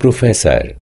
professor.